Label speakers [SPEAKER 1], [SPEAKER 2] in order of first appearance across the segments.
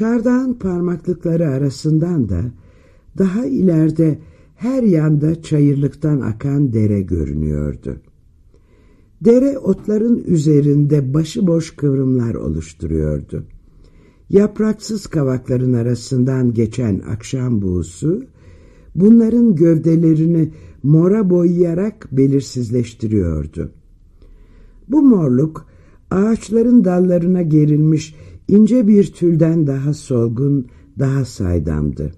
[SPEAKER 1] Çardağın parmaklıkları arasından da daha ileride her yanda çayırlıktan akan dere görünüyordu. Dere otların üzerinde başıboş kıvrımlar oluşturuyordu. Yapraksız kavakların arasından geçen akşam buğusu, bunların gövdelerini mora boyayarak belirsizleştiriyordu. Bu morluk, ağaçların dallarına gerilmiş ince bir tülden daha solgun, daha saydamdı.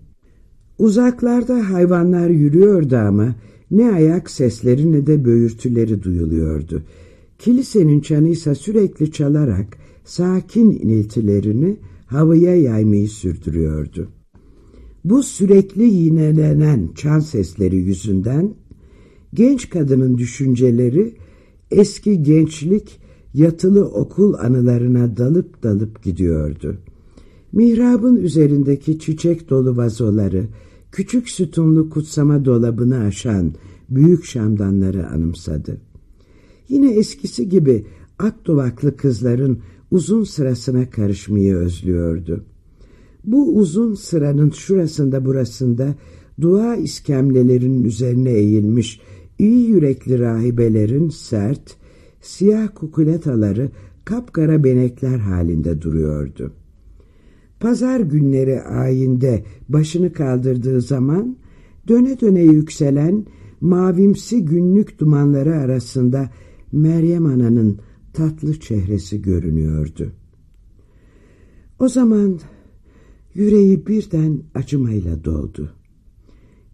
[SPEAKER 1] Uzaklarda hayvanlar yürüyordu ama ne ayak sesleri ne de böğürtüleri duyuluyordu. Kilisenin çanıysa sürekli çalarak sakin iniltilerini havaya yaymayı sürdürüyordu. Bu sürekli yinelenen çan sesleri yüzünden genç kadının düşünceleri eski gençlik yatılı okul anılarına dalıp dalıp gidiyordu. Mihrabın üzerindeki çiçek dolu vazoları, küçük sütunlu kutsama dolabını aşan büyük şamdanları anımsadı. Yine eskisi gibi ak duvaklı kızların uzun sırasına karışmayı özlüyordu. Bu uzun sıranın şurasında burasında dua iskemlelerinin üzerine eğilmiş iyi yürekli rahibelerin sert, siyah kukuletaları kapkara benekler halinde duruyordu. Pazar günleri ayinde başını kaldırdığı zaman döne döne yükselen mavimsi günlük dumanları arasında Meryem Ana'nın tatlı çehresi görünüyordu. O zaman yüreği birden acımayla doldu.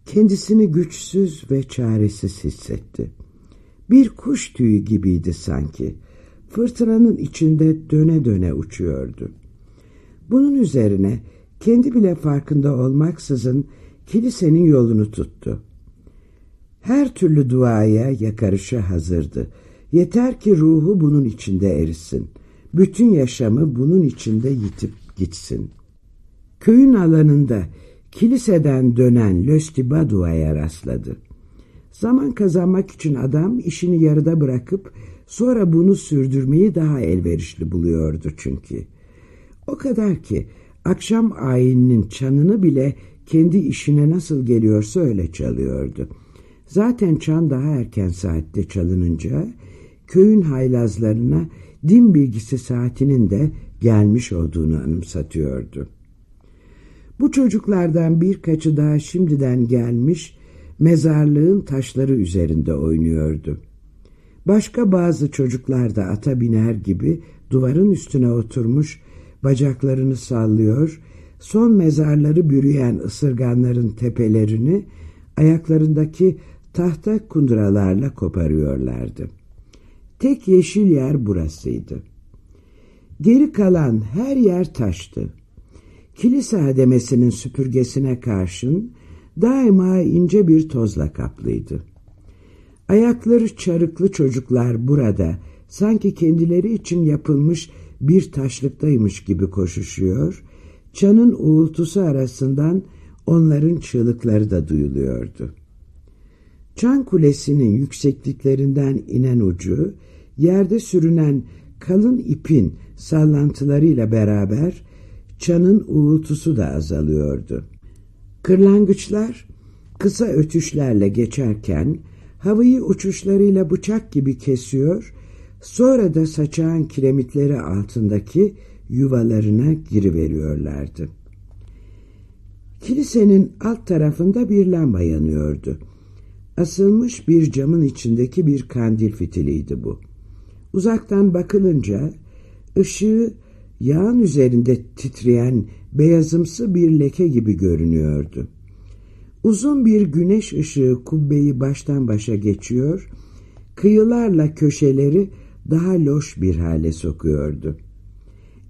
[SPEAKER 1] Kendisini güçsüz ve çaresiz hissetti. Bir kuş tüyü gibiydi sanki. Fırtınanın içinde döne döne uçuyordu. Bunun üzerine kendi bile farkında olmaksızın kilisenin yolunu tuttu. Her türlü duaya yakarışa hazırdı. Yeter ki ruhu bunun içinde erisin. Bütün yaşamı bunun içinde yitip gitsin. Köyün alanında kiliseden dönen Löstibadua'ya rastladı. Zaman kazanmak için adam işini yarıda bırakıp sonra bunu sürdürmeyi daha elverişli buluyordu çünkü. O kadar ki akşam ayininin çanını bile kendi işine nasıl geliyorsa öyle çalıyordu. Zaten çan daha erken saatte çalınınca köyün haylazlarına din bilgisi saatinin de gelmiş olduğunu anımsatıyordu. Bu çocuklardan birkaçı daha şimdiden gelmiş mezarlığın taşları üzerinde oynuyordu. Başka bazı çocuklar da ata biner gibi duvarın üstüne oturmuş bacaklarını sallıyor, son mezarları bürüyen ısırganların tepelerini ayaklarındaki tahta kunduralarla koparıyorlardı. Tek yeşil yer burasıydı. Geri kalan her yer taştı. Kilise hademesinin süpürgesine karşın daima ince bir tozla kaplıydı. Ayakları çarıklı çocuklar burada sanki kendileri için yapılmış bir taşlıktaymış gibi koşuşuyor, çanın uğultusu arasından onların çığlıkları da duyuluyordu. Çan kulesinin yüksekliklerinden inen ucu, yerde sürünen kalın ipin sallantılarıyla beraber çanın uğultusu da azalıyordu. Kırlangıçlar kısa ötüşlerle geçerken havayı uçuşlarıyla bıçak gibi kesiyor, sonra da saçağın kiremitleri altındaki yuvalarına giriveriyorlardı. Kilisenin alt tarafında bir lamba yanıyordu. Asılmış bir camın içindeki bir kandil fitiliydi bu. Uzaktan bakılınca ışığı yağın üzerinde titreyen beyazımsı bir leke gibi görünüyordu. Uzun bir güneş ışığı kubbeyi baştan başa geçiyor, kıyılarla köşeleri daha loş bir hale sokuyordu.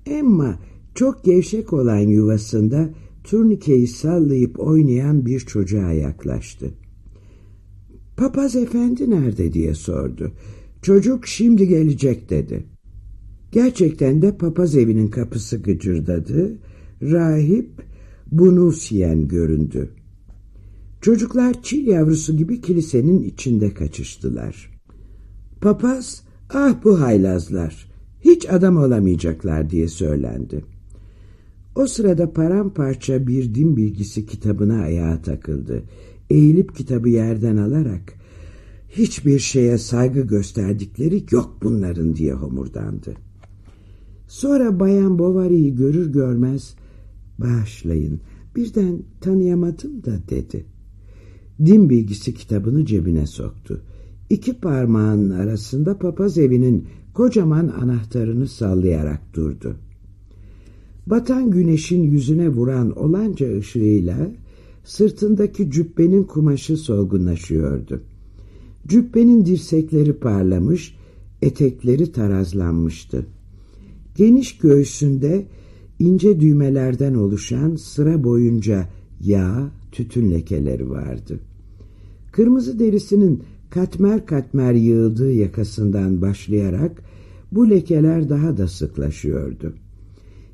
[SPEAKER 1] Emma çok gevşek olan yuvasında turnikeyi sallayıp oynayan bir çocuğa yaklaştı. Papaz efendi nerede diye sordu. Çocuk şimdi gelecek dedi. Gerçekten de papaz evinin kapısı gıcırdadı. Rahip Bunusyen göründü. Çocuklar çil yavrusu gibi kilisenin içinde kaçıştılar. Papaz, ah bu haylazlar, hiç adam olamayacaklar diye söylendi. O sırada paramparça bir din bilgisi kitabına ayağa takıldı. Eğilip kitabı yerden alarak hiçbir şeye saygı gösterdikleri yok bunların diye homurdandı. Sonra Bayan Bovary'i görür görmez bağışlayın birden tanıyamadım da dedi. Din bilgisi kitabını cebine soktu. İki parmağının arasında papaz evinin kocaman anahtarını sallayarak durdu. Batan güneşin yüzüne vuran olanca ışığıyla sırtındaki cübbenin kumaşı solgunlaşıyordu. Cübbenin dirsekleri parlamış, etekleri tarazlanmıştı. Geniş göğsünde ince düğmelerden oluşan sıra boyunca yağ, tütün lekeleri vardı. Kırmızı derisinin katmer katmer yığıldığı yakasından başlayarak bu lekeler daha da sıklaşıyordu.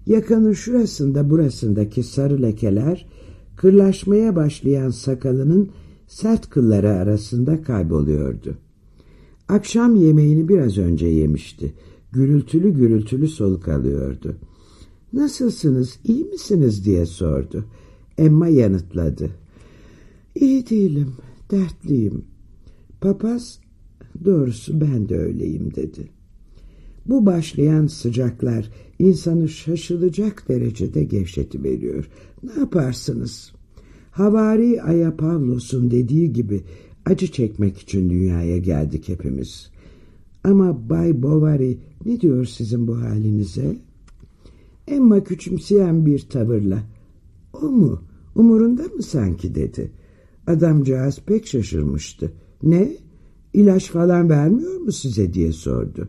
[SPEAKER 1] Yakanın şurasında burasındaki sarı lekeler kırlaşmaya başlayan sakalının sert kılları arasında kayboluyordu. Akşam yemeğini biraz önce yemişti. Gürültülü gürültülü soluk alıyordu. Nasılsınız, iyi misiniz diye sordu. Emma yanıtladı. İyi değilim, dertliyim. Papaz, doğrusu ben de öyleyim dedi. Bu başlayan sıcaklar insanı şaşılacak derecede gevşeti veriyor. Ne yaparsınız? Havari Aya Pavlos'un dediği gibi acı çekmek için dünyaya geldik hepimiz. Ama Bay Bovary ne diyor sizin bu halinize? Emma küçümseyen bir tavırla. O mu? Umurunda mı sanki dedi. Adamcağız pek şaşırmıştı. Ne? İlaç falan vermiyor mu size diye sordu.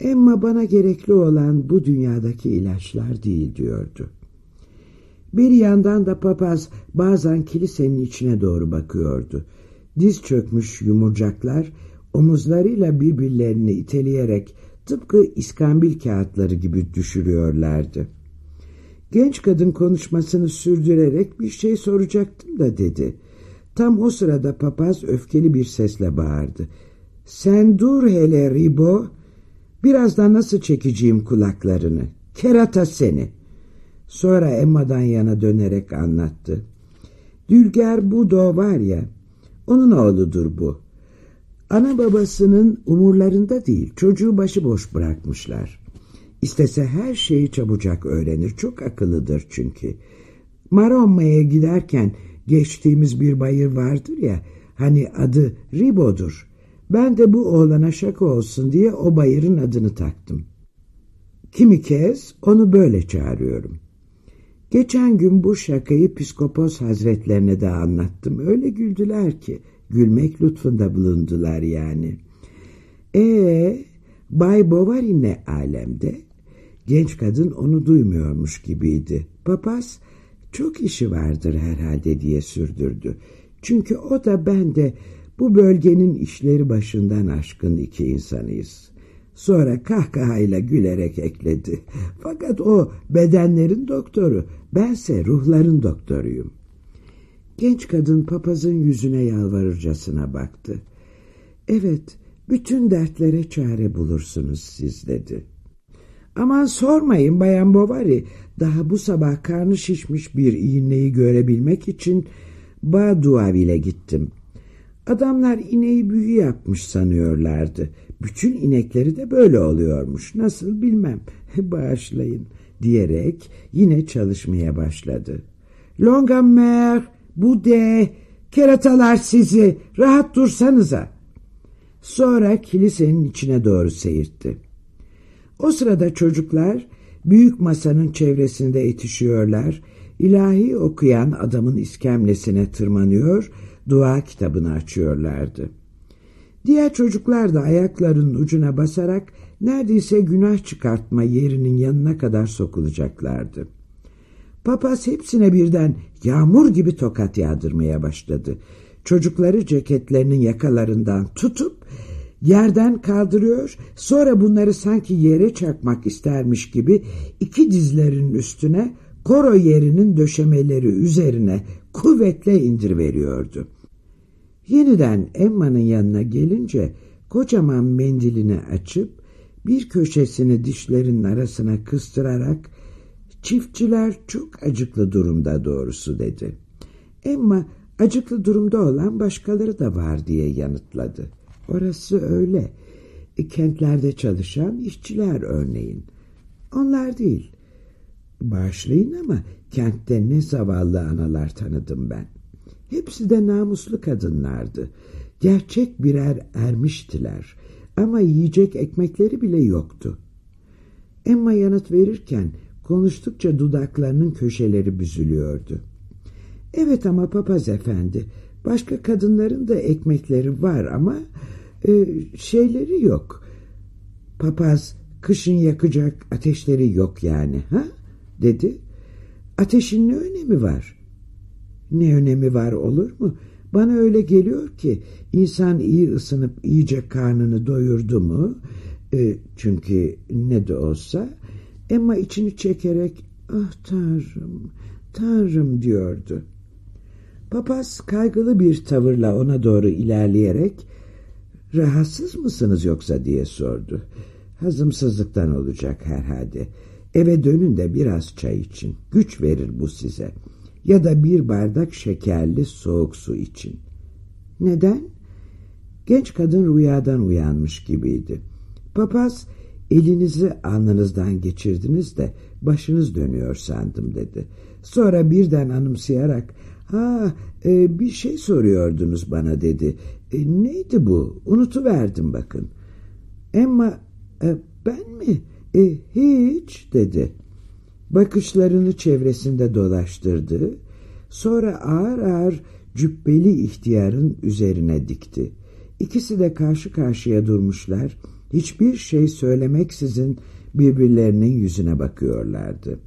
[SPEAKER 1] Emma bana gerekli olan bu dünyadaki ilaçlar değil diyordu. Bir yandan da papaz bazen kilisenin içine doğru bakıyordu. Diz çökmüş yumurcaklar omuzlarıyla birbirlerini iteleyerek tıpkı iskambil kağıtları gibi düşürüyorlardı. Genç kadın konuşmasını sürdürerek bir şey soracaktım da dedi. Tam o sırada papaz öfkeli bir sesle bağırdı. Sen dur hele Ribo. Birazdan nasıl çekeceğim kulaklarını. Kerata seni. Sonra Emma'dan yana dönerek anlattı. Dülger Budo var ya, onun oğludur bu. Ana babasının umurlarında değil, çocuğu başıboş bırakmışlar. İstese her şeyi çabucak öğrenir, çok akıllıdır çünkü. Maromma'ya giderken geçtiğimiz bir bayır vardır ya, hani adı Ribo'dur. Ben de bu oğlana şaka olsun diye o bayırın adını taktım. Kimi kez onu böyle çağırıyorum. Geçen gün bu şakayı Piskopos hazretlerine de anlattım. Öyle güldüler ki, gülmek lütfunda bulundular yani. Ee, Bay Bovary ne alemde? Genç kadın onu duymuyormuş gibiydi. Papaz, çok işi vardır herhalde diye sürdürdü. Çünkü o da ben de bu bölgenin işleri başından aşkın iki insanıyız. Sonra kahkahayla gülerek ekledi. Fakat o bedenlerin doktoru, bense ruhların doktoruyum. Genç kadın papazın yüzüne yalvarırcasına baktı. Evet, bütün dertlere çare bulursunuz siz dedi. Aman sormayın Bayan Bovary, daha bu sabah karnı şişmiş bir iğneyi görebilmek için Baduaville gittim. Adamlar ineği büyü yapmış sanıyorlardı. Bütün inekleri de böyle oluyormuş. Nasıl bilmem. Bağışlayın diyerek yine çalışmaya başladı. Longamer, Bude, keratalar sizi rahat dursanıza. Sonra kilisenin içine doğru seyirtti. O sırada çocuklar büyük masanın çevresinde yetişiyorlar, ilahi okuyan adamın iskemlesine tırmanıyor, dua kitabını açıyorlardı. Diğer çocuklar da ayaklarının ucuna basarak neredeyse günah çıkartma yerinin yanına kadar sokulacaklardı. Papaz hepsine birden yağmur gibi tokat yağdırmaya başladı. Çocukları ceketlerinin yakalarından tutup yerden kaldırıyor, sonra bunları sanki yere çakmak istermiş gibi iki dizlerinin üstüne koro yerinin döşemeleri üzerine kuvvetle indirveriyordu. Yeniden Emma'nın yanına gelince kocaman mendilini açıp bir köşesini dişlerinin arasına kıstırarak Çiftçiler çok acıklı durumda doğrusu dedi. Emma acıklı durumda olan başkaları da var diye yanıtladı. Orası öyle. E, kentlerde çalışan işçiler örneğin. Onlar değil. Bağışlayın ama kentte ne zavallı analar tanıdım ben. Hepsi de namuslu kadınlardı. Gerçek birer ermiştiler. Ama yiyecek ekmekleri bile yoktu. Emma yanıt verirken konuştukça dudaklarının köşeleri büzülüyordu. Evet ama papaz efendi, başka kadınların da ekmekleri var ama e, şeyleri yok. Papaz kışın yakacak ateşleri yok yani ha? dedi. Ateşin ne önemi var? Ne önemi var olur mu? Bana öyle geliyor ki insan iyi ısınıp iyice karnını doyurdu mu? E, çünkü ne de olsa Emma içini çekerek ah tanrım, tanrım diyordu. Papaz kaygılı bir tavırla ona doğru ilerleyerek rahatsız mısınız yoksa diye sordu. Hazımsızlıktan olacak herhalde. Eve dönün de biraz çay için. Güç verir bu size. Ya da bir bardak şekerli soğuk su için. Neden? Genç kadın rüyadan uyanmış gibiydi. Papaz elinizi alnınızdan geçirdiniz de başınız dönüyor sandım dedi. Sonra birden anımsayarak ha e, bir şey soruyordunuz bana dedi. E, neydi bu? Unutuverdim bakın. Emma e, ben mi? E, hiç dedi. Bakışlarını çevresinde dolaştırdı. Sonra ağır ağır cübbeli ihtiyarın üzerine dikti. İkisi de karşı karşıya durmuşlar. Hiçbir şey söylemeksizin birbirlerinin yüzüne bakıyorlardı.